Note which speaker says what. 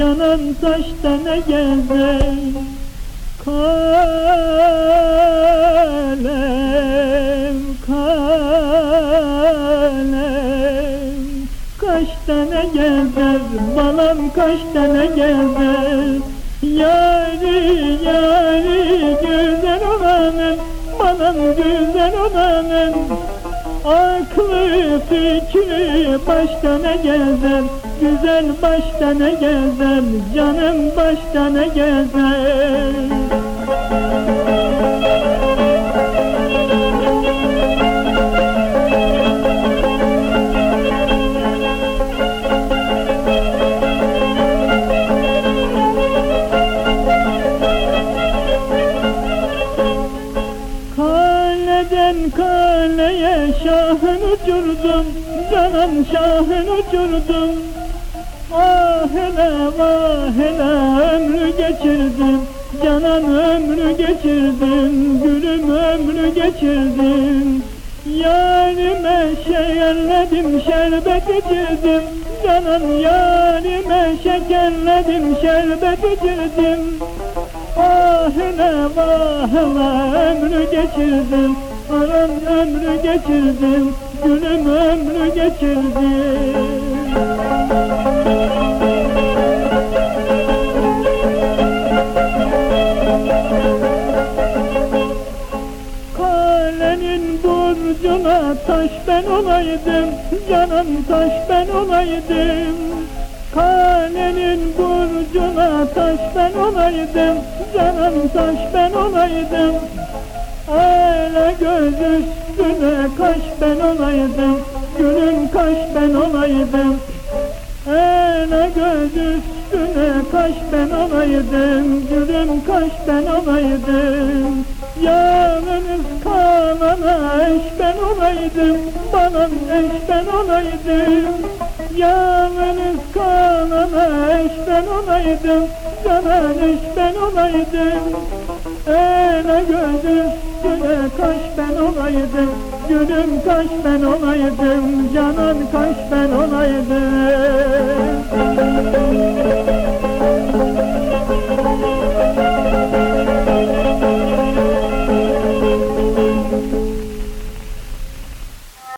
Speaker 1: canan taşta ne gezer Kalem, kalem Kaç tane gezer, balam kaç tane gezer Yari, yari güzel olanın Balam güzel olanın Aklı fikri başta ne gezer Güzel başta ne gezer Canım başta ne gezer kaleye şahın uçurdum Canan şahın uçurdum Ah hele vah hele ömrü geçirdim Canan ömrü geçirdim Gülüm ömrü geçirdim. Yarime şekerledim şerbet içirdim Canan yarime şekerledim şerbet içirdim. Ahine vahına ömrü geçirdim Aram ömrü geçirdim Gülüm ömrü geçirdim burcuna taş ben olaydım Canım taş ben olaydım. Kalenin burcuna taş ben olaydım Canım taş ben olaydım Öyle göz üstüne kaş ben olaydım. Gülüm kaş ben olaydım. Öyle göz üstüne kaş ben olaydım. Gülüm kaş ben olaydım. Yalnız kalana eş ben olaydım. Bana eş ben olaydım. Yalnız kalana eş ben olaydım. Canan eş ben olaydım. Öyle göz üstüne kaş ben olaydım. Gülüm kaş ben olaydım. Canan kaş ben olaydım